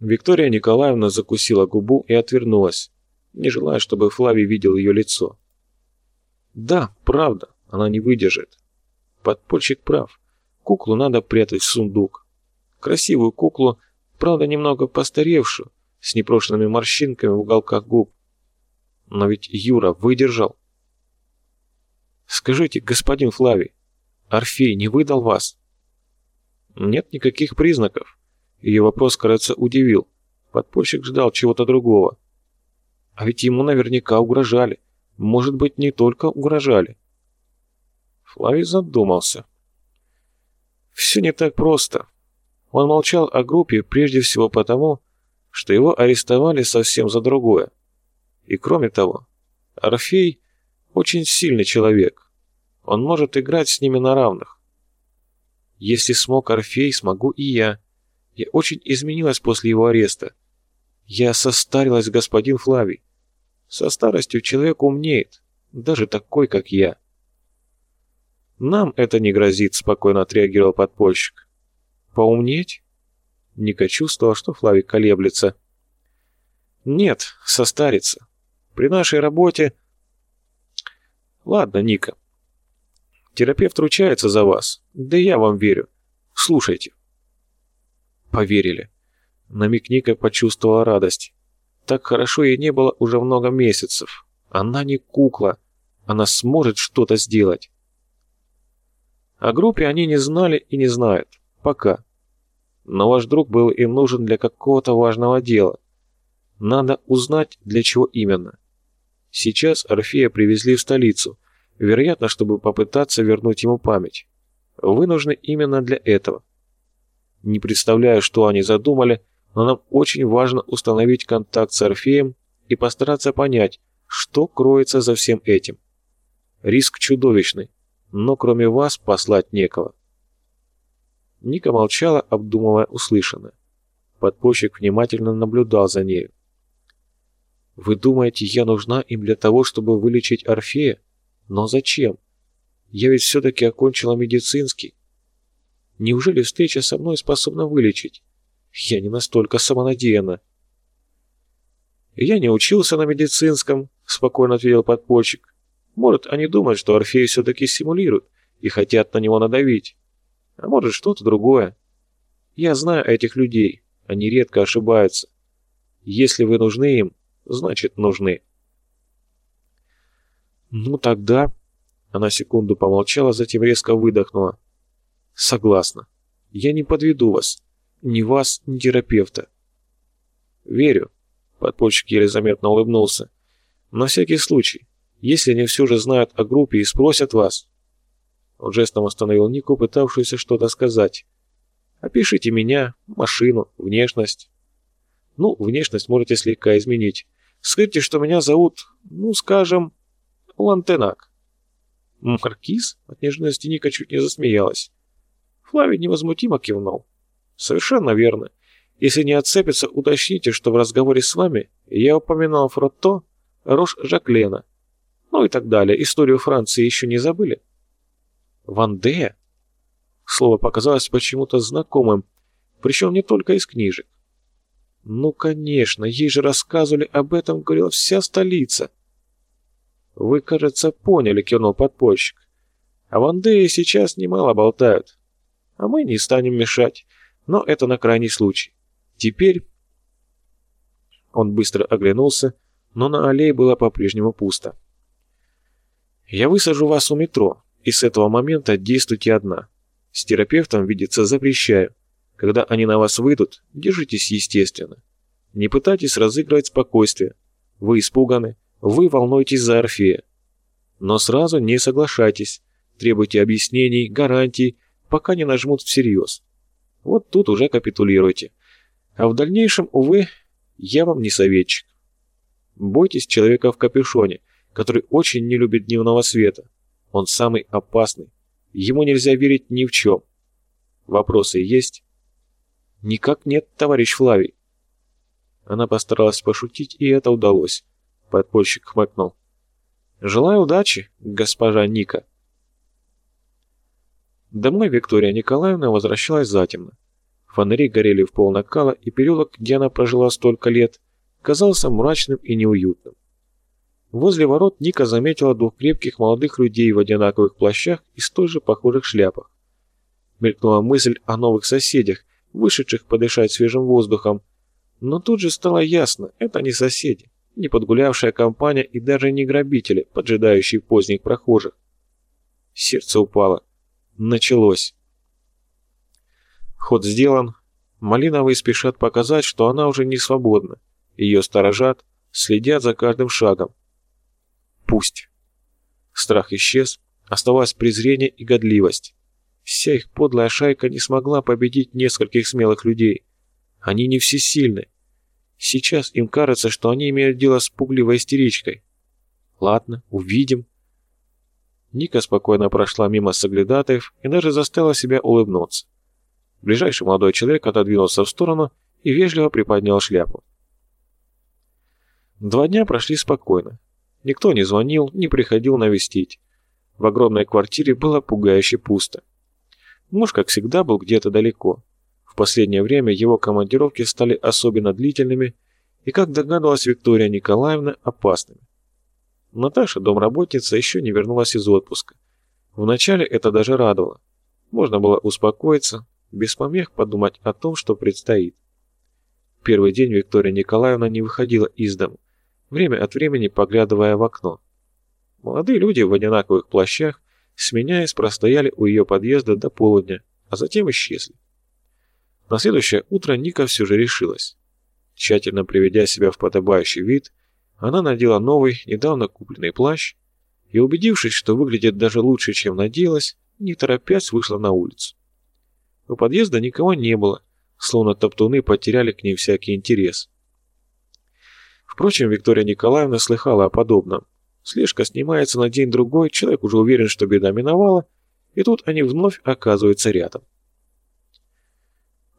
Виктория Николаевна закусила губу и отвернулась, не желая, чтобы Флавий видел ее лицо. Да, правда, она не выдержит. Подпольщик прав. Куклу надо прятать в сундук. Красивую куклу, правда, немного постаревшую, с непрошенными морщинками в уголках губ. Но ведь Юра выдержал. Скажите, господин Флавий, Орфей не выдал вас? Нет никаких признаков. Ее вопрос, кажется, удивил. Подпольщик ждал чего-то другого. А ведь ему наверняка угрожали. Может быть, не только угрожали. Флавий задумался. Все не так просто. Он молчал о группе прежде всего потому, что его арестовали совсем за другое. И кроме того, Орфей очень сильный человек. Он может играть с ними на равных. Если смог Орфей, смогу и я. Я очень изменилась после его ареста. Я состарилась, господин Флавий. Со старостью человек умнеет, даже такой, как я. Нам это не грозит, спокойно отреагировал подпольщик. Поумнеть? Ника чувствовала, что Флавий колеблется. Нет, состарится. При нашей работе... Ладно, Ника. Терапевт ручается за вас. Да я вам верю. Слушайте. Поверили. На миг Ника почувствовала радость. Так хорошо ей не было уже много месяцев. Она не кукла. Она сможет что-то сделать. О группе они не знали и не знают. Пока. Но ваш друг был им нужен для какого-то важного дела. Надо узнать, для чего именно. Сейчас Орфея привезли в столицу, вероятно, чтобы попытаться вернуть ему память. Вы нужны именно для этого. Не представляю, что они задумали, но нам очень важно установить контакт с Орфеем и постараться понять, что кроется за всем этим. Риск чудовищный, но кроме вас послать некого. Ника молчала, обдумывая услышанное. Подпольщик внимательно наблюдал за нею. «Вы думаете, я нужна им для того, чтобы вылечить Орфея? Но зачем? Я ведь все-таки окончила медицинский. Неужели встреча со мной способна вылечить? Я не настолько самонадеянна. «Я не учился на медицинском», — спокойно ответил подпольщик. «Может, они думают, что Орфей все-таки симулирует и хотят на него надавить. А может, что-то другое. Я знаю этих людей, они редко ошибаются. Если вы нужны им, значит, нужны». «Ну тогда...» Она секунду помолчала, затем резко выдохнула. «Согласна. Я не подведу вас. Ни вас, ни терапевта. Верю. Подпольщик еле заметно улыбнулся. На всякий случай, если они все же знают о группе и спросят вас. Он жестом остановил Нику, пытавшуюся что-то сказать. Опишите меня, машину, внешность. Ну, внешность можете слегка изменить. Скажите, что меня зовут, ну, скажем, Лантенак. Маркиз? От неожиданности Ника чуть не засмеялась. Флавий невозмутимо кивнул. Совершенно верно. Если не отцепится, уточните, что в разговоре с вами я упоминал Фротто, Рош Жаклена. Ну и так далее. Историю Франции еще не забыли? Вандея? Слово показалось почему-то знакомым, причем не только из книжек. Ну, конечно, ей же рассказывали об этом, говорила вся столица. Вы, кажется, поняли, кивнул подпольщик. О Вандее сейчас немало болтают. А мы не станем мешать. Но это на крайний случай. Теперь... Он быстро оглянулся, но на аллее было по-прежнему пусто. «Я высажу вас у метро, и с этого момента действуйте одна. С терапевтом видеться запрещаю. Когда они на вас выйдут, держитесь естественно. Не пытайтесь разыгрывать спокойствие. Вы испуганы, вы волнуетесь за Орфея. Но сразу не соглашайтесь, требуйте объяснений, гарантий, пока не нажмут всерьез. Вот тут уже капитулируйте. А в дальнейшем, увы, я вам не советчик. Бойтесь человека в капюшоне, который очень не любит дневного света. Он самый опасный. Ему нельзя верить ни в чем. Вопросы есть? Никак нет, товарищ Флавий. Она постаралась пошутить, и это удалось. Подпольщик хмыкнул. «Желаю удачи, госпожа Ника». Домой Виктория Николаевна возвращалась затемно. Фонари горели в пол накала, и переулок, где она прожила столько лет, казался мрачным и неуютным. Возле ворот Ника заметила двух крепких молодых людей в одинаковых плащах и столь же похожих шляпах. Мелькнула мысль о новых соседях, вышедших подышать свежим воздухом, но тут же стало ясно, это не соседи, не подгулявшая компания и даже не грабители, поджидающие поздних прохожих. Сердце упало. Началось. Ход сделан. Малиновые спешат показать, что она уже не свободна. Ее сторожат, следят за каждым шагом. Пусть. Страх исчез, оставалось презрение и годливость. Вся их подлая шайка не смогла победить нескольких смелых людей. Они не всесильны. Сейчас им кажется, что они имеют дело с пугливой истеричкой. Ладно, увидим. Ника спокойно прошла мимо соглядатаев и даже заставила себя улыбнуться. Ближайший молодой человек отодвинулся в сторону и вежливо приподнял шляпу. Два дня прошли спокойно. Никто не звонил, не приходил навестить. В огромной квартире было пугающе пусто. Муж, как всегда, был где-то далеко. В последнее время его командировки стали особенно длительными и, как догадалась Виктория Николаевна, опасными. Наташа, домработница, еще не вернулась из отпуска. Вначале это даже радовало. Можно было успокоиться, без помех подумать о том, что предстоит. Первый день Виктория Николаевна не выходила из дому, время от времени поглядывая в окно. Молодые люди в одинаковых плащах сменяясь, простояли у ее подъезда до полудня, а затем исчезли. На следующее утро Ника все же решилась. Тщательно приведя себя в подобающий вид, она надела новый, недавно купленный плащ и, убедившись, что выглядит даже лучше, чем надеялась, не торопясь вышла на улицу. У подъезда никого не было, словно топтуны потеряли к ней всякий интерес. Впрочем, Виктория Николаевна слыхала о подобном. Слежка снимается на день-другой, человек уже уверен, что беда миновала, и тут они вновь оказываются рядом.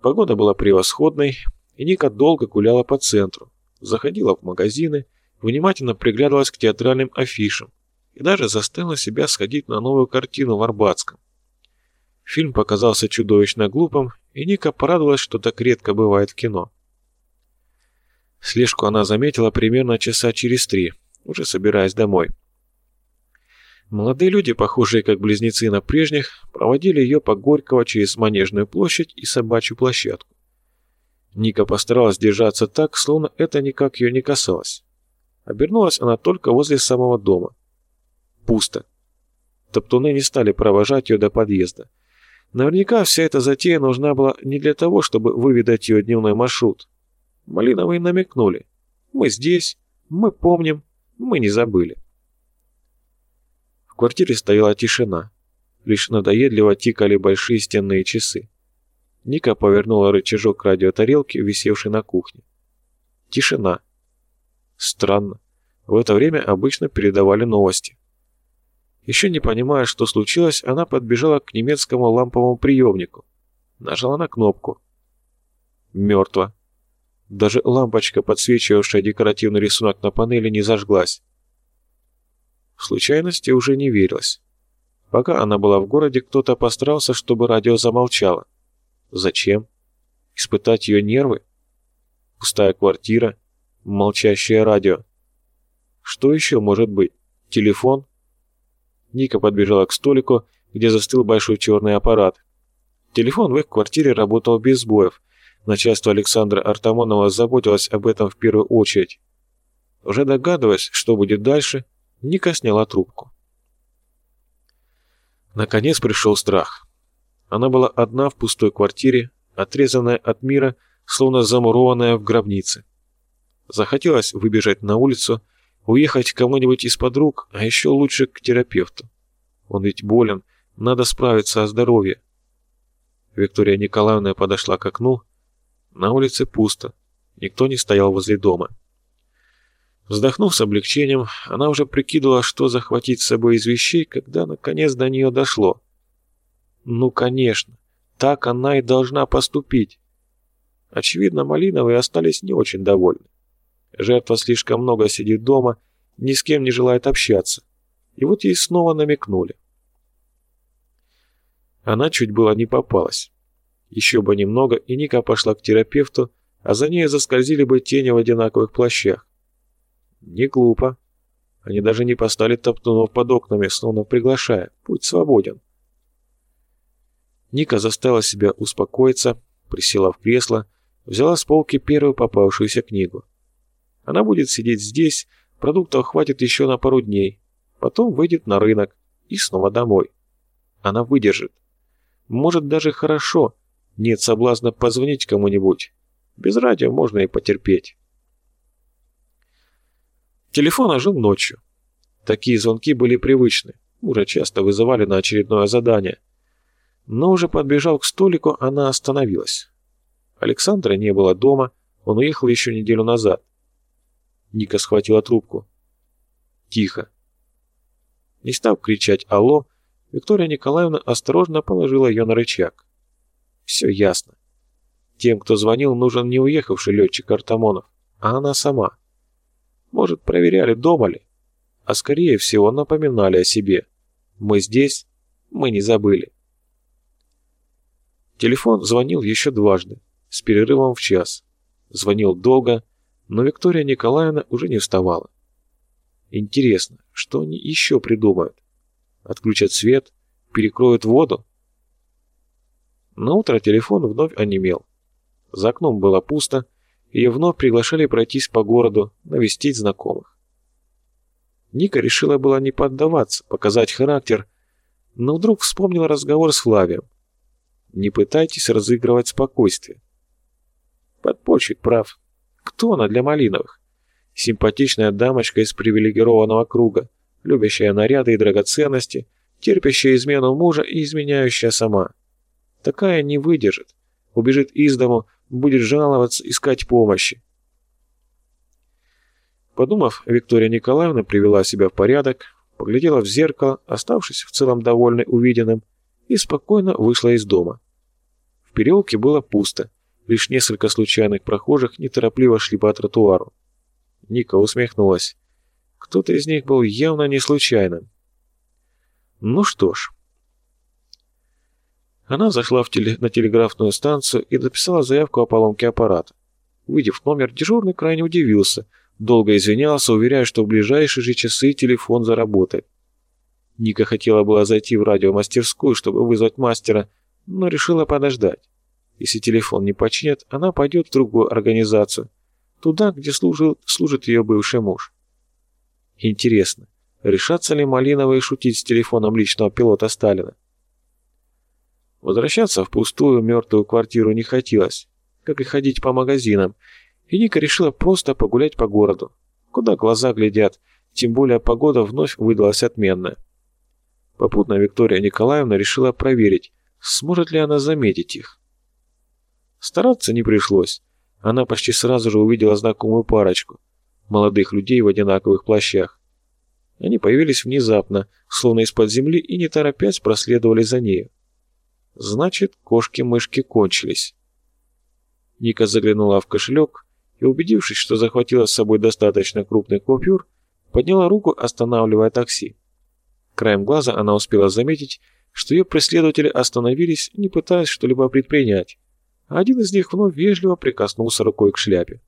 Погода была превосходной, и Ника долго гуляла по центру, заходила в магазины, внимательно приглядывалась к театральным афишам и даже заставила себя сходить на новую картину в Арбатском. Фильм показался чудовищно глупым, и Ника порадовалась, что так редко бывает в кино. Слежку она заметила примерно часа через три – уже собираясь домой. Молодые люди, похожие как близнецы на прежних, проводили ее по Горького через Манежную площадь и собачью площадку. Ника постаралась держаться так, словно это никак ее не касалось. Обернулась она только возле самого дома. Пусто. Топтуны не стали провожать ее до подъезда. Наверняка вся эта затея нужна была не для того, чтобы выведать ее дневной маршрут. Малиновые намекнули. Мы здесь, мы помним, мы не забыли. В квартире стояла тишина. Лишь надоедливо тикали большие стенные часы. Ника повернула рычажок радиотарелки, висевшей на кухне. Тишина. Странно. В это время обычно передавали новости. Еще не понимая, что случилось, она подбежала к немецкому ламповому приемнику. Нажала на кнопку. Мертво. Даже лампочка, подсвечивавшая декоративный рисунок на панели, не зажглась. В случайности уже не верилось. Пока она была в городе, кто-то постарался, чтобы радио замолчало. Зачем? Испытать ее нервы? Пустая квартира, молчащее радио. Что еще может быть? Телефон? Ника подбежала к столику, где застыл большой черный аппарат. Телефон в их квартире работал без сбоев, Начальство Александра Артамонова заботилось об этом в первую очередь. Уже догадываясь, что будет дальше, Ника сняла трубку. Наконец пришел страх. Она была одна в пустой квартире, отрезанная от мира, словно замурованная в гробнице. Захотелось выбежать на улицу, уехать к кому-нибудь из подруг, а еще лучше к терапевту. Он ведь болен, надо справиться о здоровье. Виктория Николаевна подошла к окну, на улице пусто, никто не стоял возле дома. Вздохнув с облегчением, она уже прикидывала, что захватить с собой из вещей, когда наконец до нее дошло. Ну, конечно, так она и должна поступить. Очевидно, Малиновые остались не очень довольны. Жертва слишком много сидит дома, ни с кем не желает общаться. И вот ей снова намекнули. Она чуть было не попалась. Еще бы немного, и Ника пошла к терапевту, а за ней заскользили бы тени в одинаковых плащах. Не глупо. Они даже не поставили топтунов под окнами, словно приглашая. Путь свободен. Ника заставила себя успокоиться, присела в кресло, взяла с полки первую попавшуюся книгу. Она будет сидеть здесь, продуктов хватит еще на пару дней, потом выйдет на рынок и снова домой. Она выдержит. Может даже хорошо, нет соблазна позвонить кому-нибудь. Без радио можно и потерпеть. Телефон ожил ночью. Такие звонки были привычны, уже часто вызывали на очередное задание. Но уже подбежал к столику, она остановилась. Александра не было дома, он уехал еще неделю назад. Ника схватила трубку. Тихо. Не став кричать «Алло», Виктория Николаевна осторожно положила ее на рычаг. Все ясно. Тем, кто звонил, нужен не уехавший летчик Артамонов, а она сама. Может, проверяли, дома ли, а скорее всего напоминали о себе. Мы здесь, мы не забыли. Телефон звонил еще дважды, с перерывом в час. Звонил долго, но Виктория Николаевна уже не вставала. Интересно, что они еще придумают? Отключат свет? Перекроют воду? На утро телефон вновь онемел. За окном было пусто, ее вновь приглашали пройтись по городу, навестить знакомых. Ника решила была не поддаваться, показать характер, но вдруг вспомнила разговор с Флавием. Не пытайтесь разыгрывать спокойствие. Подпольщик прав. Кто она для Малиновых? Симпатичная дамочка из привилегированного круга, любящая наряды и драгоценности, терпящая измену мужа и изменяющая сама. Такая не выдержит, убежит из дому, будет жаловаться, искать помощи. Подумав, Виктория Николаевна привела себя в порядок, поглядела в зеркало, оставшись в целом довольной увиденным, и спокойно вышла из дома. В переулке было пусто, лишь несколько случайных прохожих неторопливо шли по тротуару. Ника усмехнулась. Кто-то из них был явно не случайным. Ну что ж, она зашла в теле... на телеграфную станцию и написала заявку о поломке аппарата. Увидев номер, дежурный крайне удивился, долго извинялся, уверяя, что в ближайшие же часы телефон заработает. Ника хотела было зайти в радиомастерскую, чтобы вызвать мастера, но решила подождать. Если телефон не починят, она пойдет в другую организацию, туда, где служил, служит ее бывший муж. Интересно, решатся ли Малиновые шутить с телефоном личного пилота Сталина? Возвращаться в пустую мертвую квартиру не хотелось, как и ходить по магазинам, и Ника решила просто погулять по городу, куда глаза глядят, тем более погода вновь выдалась отменная. Попутно Виктория Николаевна решила проверить, сможет ли она заметить их. Стараться не пришлось. Она почти сразу же увидела знакомую парочку, молодых людей в одинаковых плащах. Они появились внезапно, словно из-под земли, и не торопясь проследовали за нею. Значит, кошки-мышки кончились. Ника заглянула в кошелек и, убедившись, что захватила с собой достаточно крупный купюр, подняла руку, останавливая такси. Краем глаза она успела заметить, что ее преследователи остановились, не пытаясь что-либо предпринять, один из них вновь вежливо прикоснулся рукой к шляпе.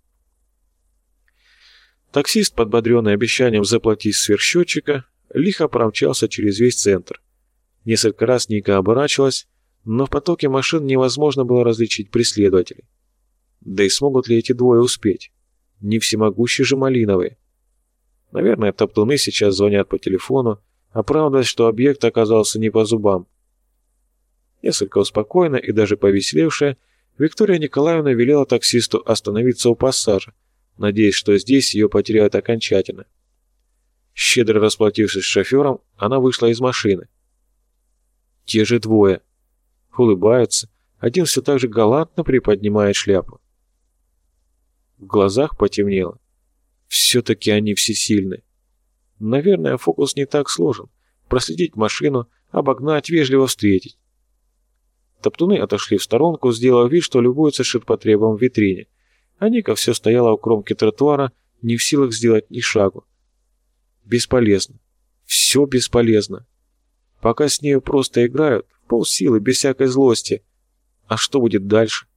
Таксист, подбодренный обещанием заплатить сверхсчетчика, лихо промчался через весь центр. Несколько раз Ника оборачивалась, но в потоке машин невозможно было различить преследователей. Да и смогут ли эти двое успеть? Не всемогущие же Малиновые. Наверное, топтуны сейчас звонят по телефону, оправдываясь, что объект оказался не по зубам. Несколько успокоена и даже повеселевшая, Виктория Николаевна велела таксисту остановиться у пассажа, надеясь, что здесь ее потеряют окончательно. Щедро расплатившись с шофером, она вышла из машины. Те же двое — улыбаются, один все так же галантно приподнимает шляпу. В глазах потемнело. Все-таки они всесильны. Наверное, фокус не так сложен. Проследить машину, обогнать, вежливо встретить. Топтуны отошли в сторонку, сделав вид, что любуются ширпотребом в витрине. А Ника все стояла у кромки тротуара, не в силах сделать ни шагу. Бесполезно. Все бесполезно. Пока с нею просто играют, полсилы, без всякой злости. А что будет дальше?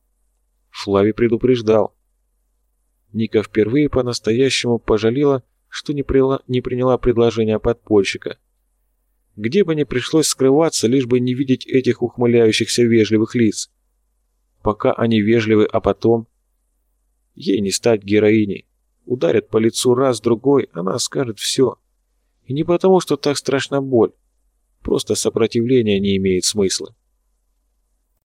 Флави предупреждал. Ника впервые по-настоящему пожалела, что не, прила, не приняла предложение подпольщика. Где бы ни пришлось скрываться, лишь бы не видеть этих ухмыляющихся вежливых лиц. Пока они вежливы, а потом... Ей не стать героиней. Ударят по лицу раз-другой, она скажет все. И не потому, что так страшна боль. Просто сопротивление не имеет смысла.